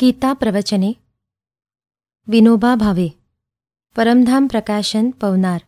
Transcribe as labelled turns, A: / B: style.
A: गीता प्रवचने। विनोबा भावे। परमधाम प्रकाशन पवनार।